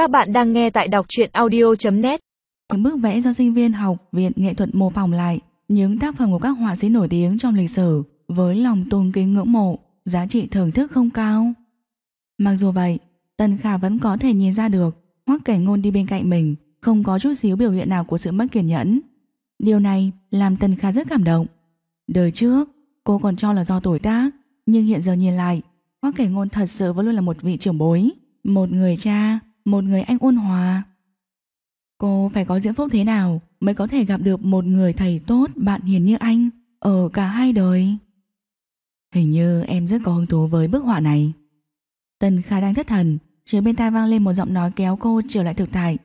Các bạn đang nghe tại đọc truyện audio.net Những bức vẽ do sinh viên học Viện Nghệ thuật mô phỏng lại những tác phẩm của các họa sĩ nổi tiếng trong lịch sử với lòng tôn kính ngưỡng mộ, giá trị thưởng thức không cao. Mặc dù vậy, Tần Khả vẫn có thể nhìn ra được Hoắc Cảnh Ngôn đi bên cạnh mình không có chút xíu biểu hiện nào của sự mất kiên nhẫn. Điều này làm Tần Khả rất cảm động. Đời trước, cô còn cho là do tuổi tác, nhưng hiện giờ nhìn lại, Hoắc Cảnh Ngôn thật sự vẫn luôn là một vị trưởng bối, một người cha, một người anh ôn hòa. Cô phải có diễn phúc thế nào mới có thể gặp được một người thầy tốt, bạn hiền như anh ở cả hai đời? Hình như em rất có hứng thú với bức họa này. Tần Khả đang thất thần, phía bên tai vang lên một giọng nói kéo cô trở lại thực tại.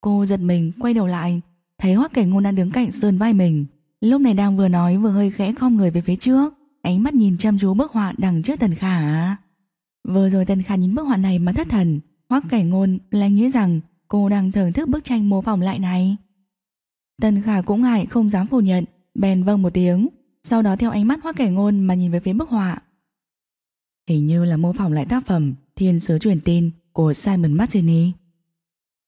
Cô giật mình quay đầu lại, thấy Hoắc Cảnh Ngôn đang đứng cạnh sườn vai mình. Lúc này đang vừa nói vừa hơi khẽ khom người về phía trước, ánh mắt nhìn chăm chú bức họa đằng trước Tần Khả. Vừa rồi Tần Khả nhìn bức họa này mà thất thần, Hoắc Cảnh Ngôn lại nghĩ rằng cô đang thưởng thức bức tranh mô phỏng lại này. Tần Khả cũng ngại không dám phủ nhận, bèn vâng một tiếng, sau đó theo ánh mắt Hoắc Cảnh Ngôn mà nhìn về phía bức họa. Hình như là mô phỏng lại tác phẩm Thiên sứ truyền tin của Simon Martini.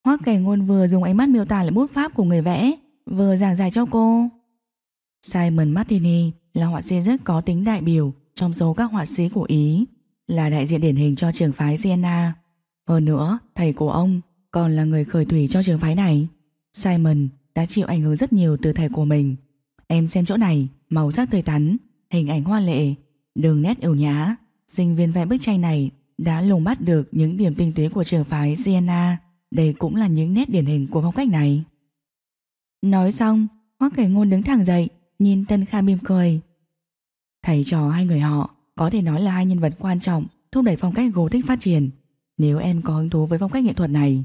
Hoắc Cảnh Ngôn vừa dùng ánh mắt miêu tả lại bút pháp của người vẽ, vừa giảng giải cho cô. Simon Martini là họa sĩ rất có tính đại biểu trong số các họa sĩ của Ý, là đại diện điển hình cho trường phái Siena. Hơn nữa, thầy của ông còn là người khởi thủy cho trường phái này. Simon đã chịu ảnh hưởng rất nhiều từ thầy của mình. Em xem chỗ này, màu sắc tươi tắn, hình ảnh hoa lệ, đường nét ưu nhã. Sinh viên vẽ bức tranh này đã lùng bắt được những điểm tinh túy của trường phái Siena. Đây cũng là những nét điển hình của phong cách này. Nói xong, Hoắc kẻ Ngôn đứng thẳng dậy, nhìn Tân Kha mỉm cười. Thầy trò hai người họ có thể nói là hai nhân vật quan trọng thúc đẩy phong cách Gothic phát triển. Nếu em có hứng thú với phong cách nghệ thuật này,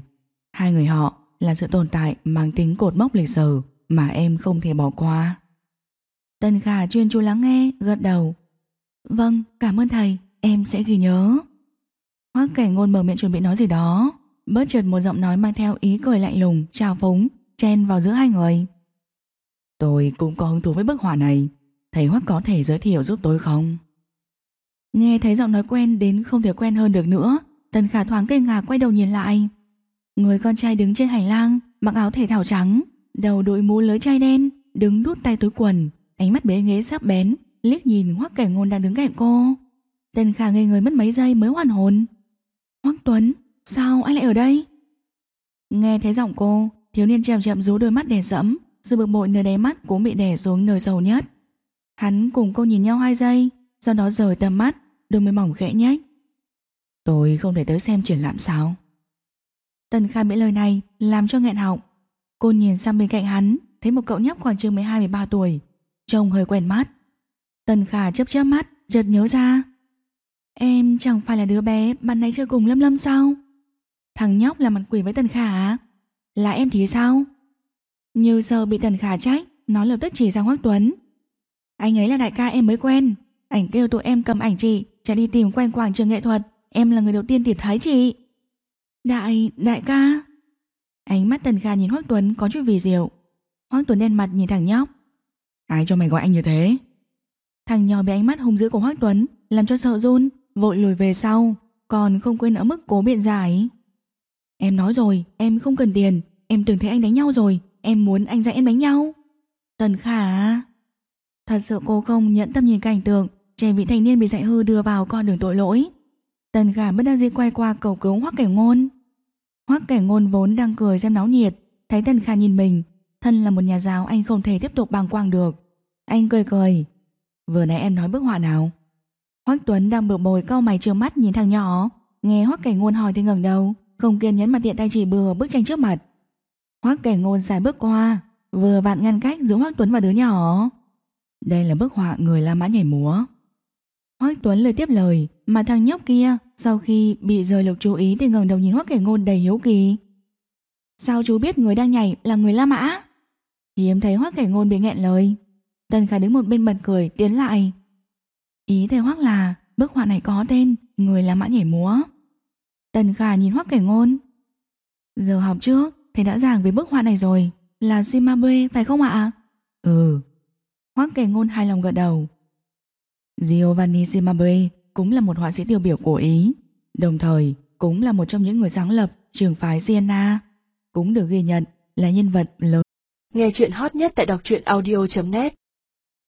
hai người họ là sự tồn tại mang tính cột mốc lịch sử mà em không thể bỏ qua. Tân Khả chuyên chú lắng nghe, gật đầu. Vâng, cảm ơn thầy, em sẽ ghi nhớ. Hoắc Cảnh Ngôn mở miệng chuẩn bị nói gì đó, Bớt chợt một giọng nói mang theo ý cười lạnh lùng, trào phúng, chen vào giữa hai người. Tôi cũng có hứng thú với bức họa này, thầy Hoắc có thể giới thiệu giúp tôi không? Nghe thấy giọng nói quen đến không thể quen hơn được nữa, Tần Khả thoáng kinh ngạc quay đầu nhìn lại. Người con trai đứng trên hành lang, mặc áo thể thao trắng, đầu đội mũ lưới chai đen, đứng đút tay túi quần, ánh mắt bế ghế sắc bén, liếc nhìn Hoắc kẻ Ngôn đang đứng cạnh cô. Tần Khả ngây người mất mấy giây mới hoàn hồn. Hoắc Tuấn, sao anh lại ở đây? Nghe thấy giọng cô, thiếu niên chậm chậm rú đôi mắt đè sẫm, sự bực bội nơi đáy mắt cũng bị đè xuống nơi sâu nhất. Hắn cùng cô nhìn nhau hai giây, sau đó rời tầm mắt, đôi môi mỏng khẽ nhếch. Tôi không thể tới xem triển lãm sao? Tần Kha bị lời này làm cho nghẹn họng. Cô nhìn sang bên cạnh hắn, thấy một cậu nhóc khoảng chừng 12-13 tuổi, trông hơi quen mắt. Tần Kha chớp chớp mắt, chợt nhớ ra. Em chẳng phải là đứa bé bạn nãy chơi cùng Lâm Lâm sao? Thằng nhóc là mặt quỷ với Tần Kha à Là em thì sao? Như giờ bị Tần Kha trách, nó lập tức chỉ sang Hoắc Tuấn. Anh ấy là đại ca em mới quen, ảnh kêu tụi em cầm ảnh chị, chạy đi tìm quanh quảng trường nghệ thuật, em là người đầu tiên tìm thấy chị. Đại, đại ca. Ánh mắt Tần Kha nhìn Hoắc Tuấn có chút vì diệu. Hoắc Tuấn đen mặt nhìn thằng nhóc. Ai cho mày gọi anh như thế? Thằng nhỏ bị ánh mắt hung dữ của Hoắc Tuấn làm cho sợ run, vội lùi về sau, còn không quên ở mức cố biện giải. Em nói rồi, em không cần tiền, em từng thấy anh đánh nhau rồi, em muốn anh dạy em đánh nhau. Tần Khả... Thật sự cô không nhẫn tâm nhìn cảnh tượng trẻ vị thanh niên bị dạy hư đưa vào con đường tội lỗi. Tần Khả bất đắc dĩ quay qua cầu cứu Hoắc Cảnh Ngôn. Hoắc Cảnh Ngôn vốn đang cười xem náo nhiệt, thấy Tần Khả nhìn mình, thân là một nhà giáo anh không thể tiếp tục bàng quang được. Anh cười cười. Vừa nãy em nói bức họa nào? Hoắc Tuấn đang bực bội cau mày trợn mắt nhìn thằng nhỏ, nghe Hoắc Cảnh Ngôn hỏi thì ngẩng đầu, không kiên nhẫn mà tiện tay chỉ bừa bức tranh trước mặt. Hoắc Cảnh Ngôn xài bước qua, vừa vặn ngăn cách giữa Hoắc Tuấn và đứa nhỏ. Đây là bức họa người La Mã nhảy múa. Hoắc Tuấn lời tiếp lời, mà thằng nhóc kia sau khi bị rời lục chú ý thì ngẩng đầu nhìn Hoắc kẻ Ngôn đầy hiếu kỳ. Sao chú biết người đang nhảy là người La Mã? Hiếm thấy Hoắc kẻ Ngôn bị nghẹn lời. Tần Khả đứng một bên bật cười tiến lại. Ý thầy Hoắc là bức họa này có tên người La Mã nhảy múa. Tần Khả nhìn Hoắc kẻ Ngôn. Giờ học trước thầy đã giảng về bức họa này rồi, là Zimbabwe phải không ạ? Ừ. Hoắc kẻ Ngôn hài lòng gật đầu. Giovanni Zimbabwe cũng là một họa sĩ tiêu biểu của Ý, đồng thời cũng là một trong những người sáng lập trường phái Siena, cũng được ghi nhận là nhân vật lớn. Nghe chuyện hot nhất tại đọc truyện audio.net